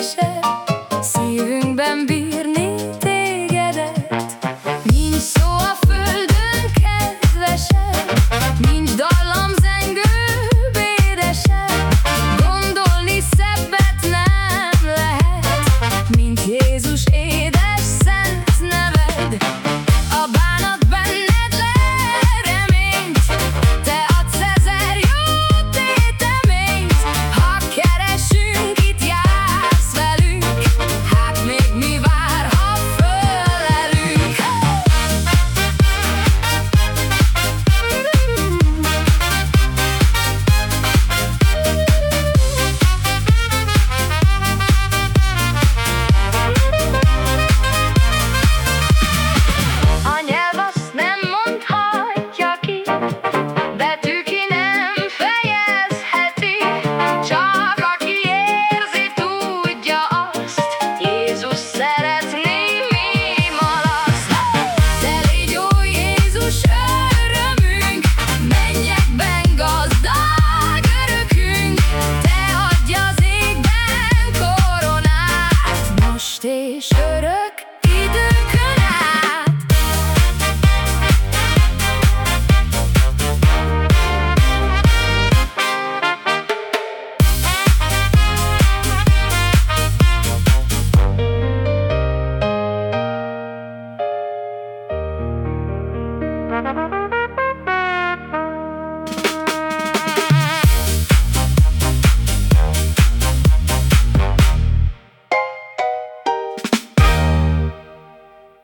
precious. Stehst, höre,